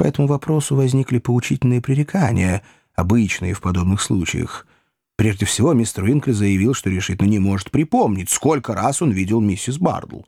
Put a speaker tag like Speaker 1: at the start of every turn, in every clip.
Speaker 1: По этому вопросу возникли поучительные пререкания, обычные в подобных случаях. Прежде всего, мистер Уинкли заявил, что решительно не может припомнить, сколько раз он видел миссис Бардл.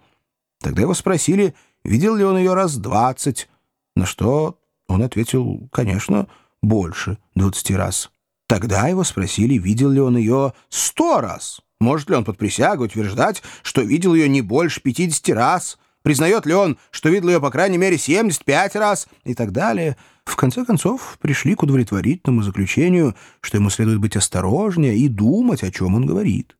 Speaker 1: Тогда его спросили, видел ли он ее раз двадцать, на что он ответил, конечно, больше двадцати раз. Тогда его спросили, видел ли он ее сто раз. Может ли он под присягой утверждать, что видел ее не больше пятидесяти раз? Признает ли он, что видел ее по крайней мере 75 раз? И так далее. В конце концов, пришли к удовлетворительному заключению, что ему следует быть осторожнее и думать, о чем он говорит.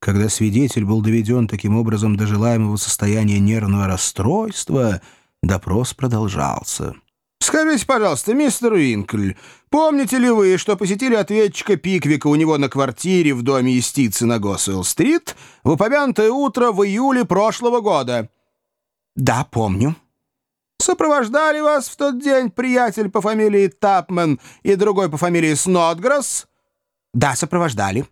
Speaker 1: Когда свидетель был доведен таким образом до желаемого состояния нервного расстройства, допрос продолжался.
Speaker 2: «Скажите, пожалуйста, мистер Уинкль, помните ли вы, что посетили ответчика Пиквика у него на квартире в доме юстиции на Госуэлл-стрит в упомянутое утро в июле прошлого года?»
Speaker 1: «Да, помню».
Speaker 2: «Сопровождали вас в тот день приятель по фамилии Тапмен и другой по фамилии Снотгресс?»
Speaker 1: «Да, сопровождали».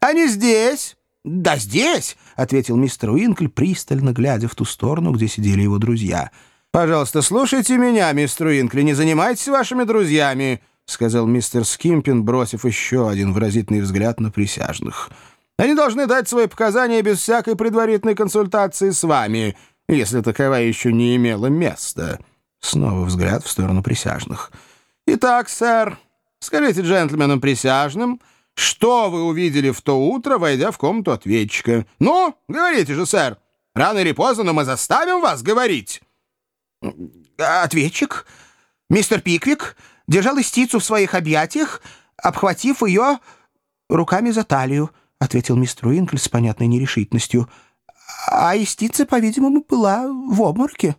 Speaker 2: «Они здесь?»
Speaker 1: «Да, здесь», — ответил мистер Уинкль, пристально глядя в ту сторону, где сидели его друзья —
Speaker 2: «Пожалуйста, слушайте меня, мистер Уинкли, не занимайтесь вашими друзьями», — сказал мистер Скимпин, бросив еще один выразительный взгляд на присяжных. «Они должны дать свои показания без всякой предварительной консультации с вами, если таковая еще не имела места». Снова взгляд в сторону присяжных. «Итак, сэр, скажите джентльменам присяжным, что вы увидели в то утро, войдя в комнату ответчика? Ну, говорите же, сэр. Рано или поздно, но мы заставим вас говорить».
Speaker 1: Ответчик, мистер Пиквик, держал истицу в своих объятиях, обхватив ее руками за талию, — ответил мистер Уинкль с понятной нерешительностью. А истица, по-видимому, была в обморке.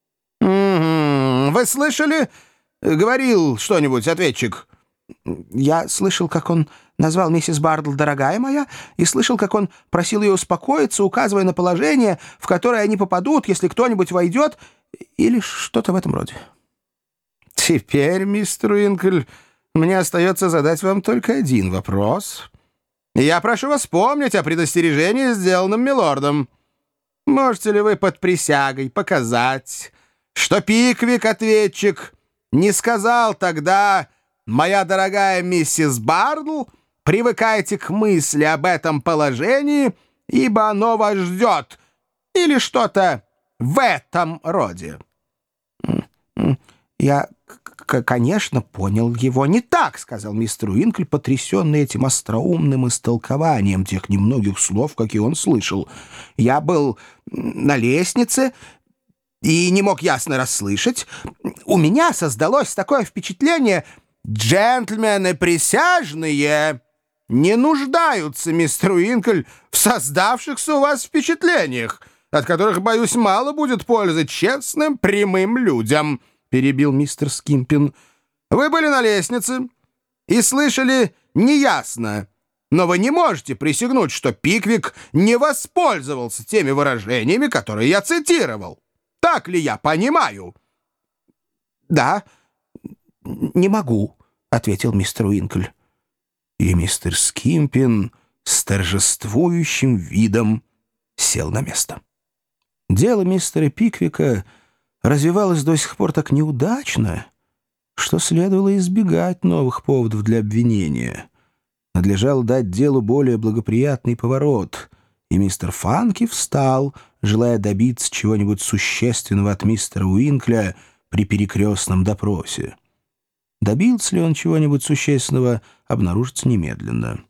Speaker 2: — Вы слышали? — говорил что-нибудь ответчик.
Speaker 1: — Я слышал, как он назвал миссис Бардл «дорогая моя» и слышал, как он просил ее успокоиться, указывая на положение, в которое они попадут, если кто-нибудь войдет или что-то в этом роде.
Speaker 2: Теперь, мистер Уинкль, мне остается задать вам только один вопрос. Я прошу вас помнить о предостережении, сделанном милордом. Можете ли вы под присягой показать, что Пиквик, ответчик, не сказал тогда, «Моя дорогая миссис Бардл, привыкайте к мысли об этом положении, ибо оно вас ждет», или что-то в этом роде.
Speaker 1: Я, конечно, понял его не так, сказал мистер Уинкль, потрясенный этим остроумным истолкованием тех немногих слов, какие он слышал. Я был на лестнице и не мог ясно расслышать. У меня создалось такое впечатление, джентльмены присяжные не нуждаются, мистер Уинкль, в создавшихся у вас впечатлениях от которых, боюсь, мало будет пользы честным, прямым людям», — перебил мистер Скимпин. «Вы были на лестнице и слышали неясно, но вы не можете присягнуть, что Пиквик не воспользовался теми выражениями, которые я цитировал. Так ли я понимаю?» «Да, не могу», — ответил мистер Уинкль. И мистер Скимпин с торжествующим видом сел на место. Дело мистера Пиквика развивалось до сих пор так неудачно, что следовало избегать новых поводов для обвинения. Надлежало дать делу более благоприятный поворот, и мистер Фанки встал, желая добиться чего-нибудь существенного от мистера Уинкля при перекрестном допросе. Добился ли он чего-нибудь существенного, обнаружится немедленно.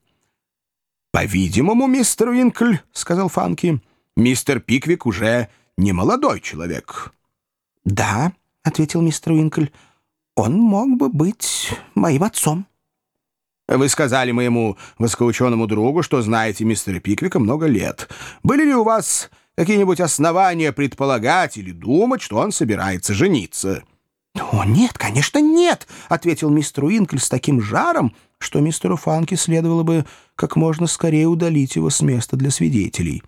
Speaker 2: «По-видимому, мистер Уинкль», — сказал Фанки, — Мистер Пиквик уже не молодой человек».
Speaker 1: «Да», — ответил мистер Уинкль, — «он мог бы быть моим отцом».
Speaker 2: «Вы сказали моему высокоученому другу, что знаете мистера Пиквика много лет. Были ли у вас какие-нибудь основания предполагать или думать, что он собирается жениться?»
Speaker 1: «О, нет, конечно, нет!» — ответил мистер Уинкль с таким жаром, что мистеру Фанки следовало бы как можно скорее удалить его с места для свидетелей.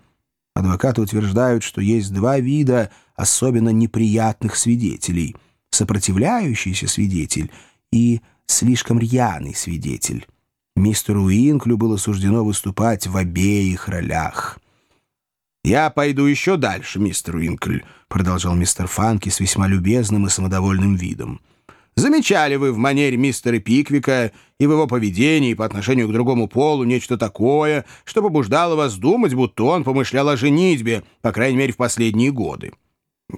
Speaker 1: Адвокаты утверждают, что есть два вида особенно неприятных свидетелей — сопротивляющийся свидетель и слишком рьяный свидетель. Мистеру Уинклю было суждено выступать в обеих ролях.
Speaker 2: «Я пойду еще дальше, мистер Уинкль», — продолжал мистер Фанки с весьма любезным и самодовольным видом. Замечали вы в манере мистера Пиквика и в его поведении по отношению к другому полу нечто такое, что побуждало вас думать, будто он помышлял о женитьбе, по крайней мере, в последние годы?
Speaker 1: —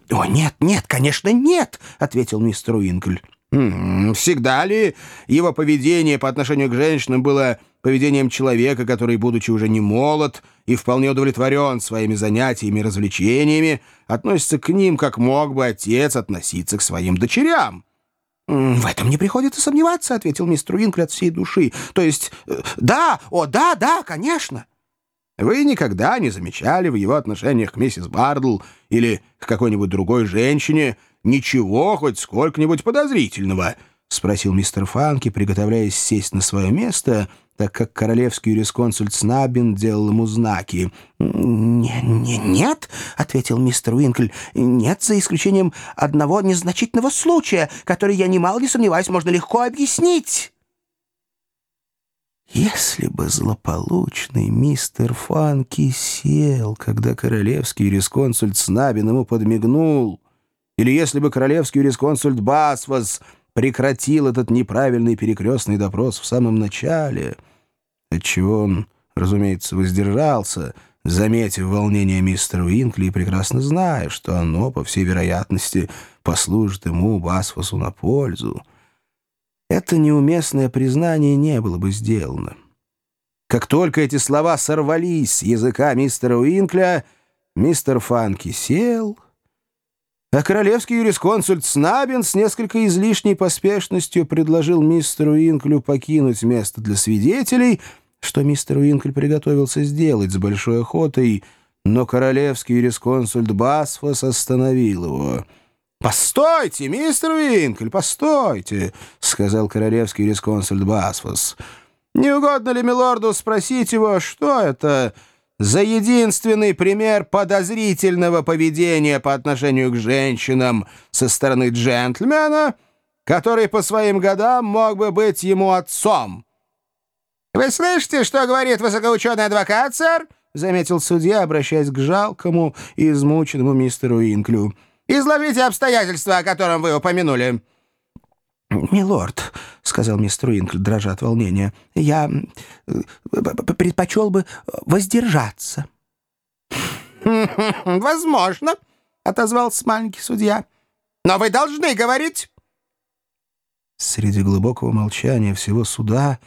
Speaker 1: О, нет, нет, конечно, нет, — ответил мистер Уинкль.
Speaker 2: Всегда ли его поведение по отношению к женщинам было поведением человека, который, будучи уже не молод и вполне удовлетворен своими занятиями и развлечениями, относится к ним, как мог бы отец относиться к своим дочерям?
Speaker 1: «В этом не приходится сомневаться», — ответил мистер Уинкли от всей души. «То есть, э, да, о, да, да, конечно».
Speaker 2: «Вы никогда не замечали в его отношениях к миссис Бардл или к какой-нибудь другой женщине ничего хоть сколько-нибудь подозрительного?» — спросил мистер Фанки, приготовляясь сесть на свое место, так как королевский юрисконсульт Снабин делал ему знаки.
Speaker 1: «Не, не, «Нет», — ответил мистер Уинкль, — «нет, за исключением одного незначительного случая, который, я немало не сомневаюсь, можно легко объяснить». Если бы злополучный мистер Фанки сел, когда королевский юрисконсульт Снабин ему подмигнул, или если бы королевский юрисконсульт Басфас прекратил этот неправильный перекрестный допрос в самом начале, отчего он, разумеется, воздержался, заметив волнение мистера Уинкли и прекрасно зная, что оно, по всей вероятности, послужит ему, Басфасу, на пользу, это неуместное признание не было бы сделано. Как только эти слова сорвались с языка мистера Уинкля, мистер Фанки сел а королевский юрисконсульт Снабин с несколько излишней поспешностью предложил мистеру Инклю покинуть место для свидетелей, что мистер Уинкль приготовился сделать с большой охотой, но королевский юрисконсульт Басфос остановил его. «Постойте, мистер Уинкль, постойте!» — сказал королевский юрисконсульт Басфос. «Не угодно ли милорду спросить его, что это...» за единственный пример подозрительного поведения по отношению к женщинам со стороны джентльмена, который по своим годам мог бы быть ему отцом. «Вы слышите, что говорит высокоученый адвокат, сэр?» — заметил судья, обращаясь к жалкому и измученному мистеру Инклю. «Изложите обстоятельства, о котором вы упомянули». «Милорд», — сказал мистер Уинкл, дрожа от волнения, — «я э, предпочел бы воздержаться».
Speaker 2: «Возможно», — отозвался маленький судья. «Но вы должны говорить».
Speaker 1: Среди глубокого молчания всего суда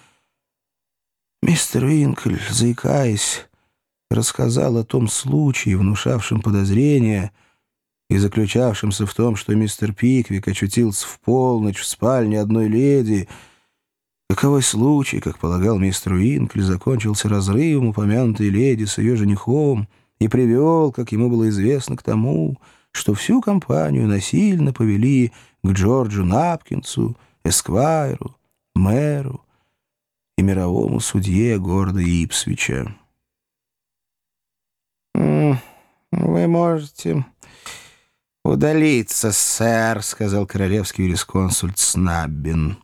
Speaker 1: мистер Уинкль, заикаясь, рассказал о том случае, внушавшем подозрение, — и заключавшимся в том, что мистер Пиквик очутился в полночь в спальне одной леди. Каковой случай, как полагал мистер Уинкли, закончился разрывом упомянутой леди с ее женихом и привел, как ему было известно, к тому, что всю компанию насильно повели к Джорджу Напкинсу, Эсквайру, мэру и мировому судье города Ипсвича.
Speaker 2: «Вы можете «Удалиться, сэр», — сказал королевский юрисконсульт Снаббин.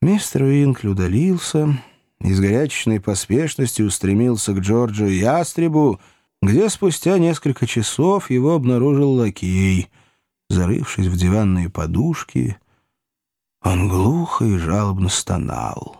Speaker 1: Мистер Уинкли удалился и с горячечной поспешностью устремился к Джорджу Ястребу, где спустя несколько часов его обнаружил лакей. Зарывшись в диванные подушки, он глухо и жалобно стонал.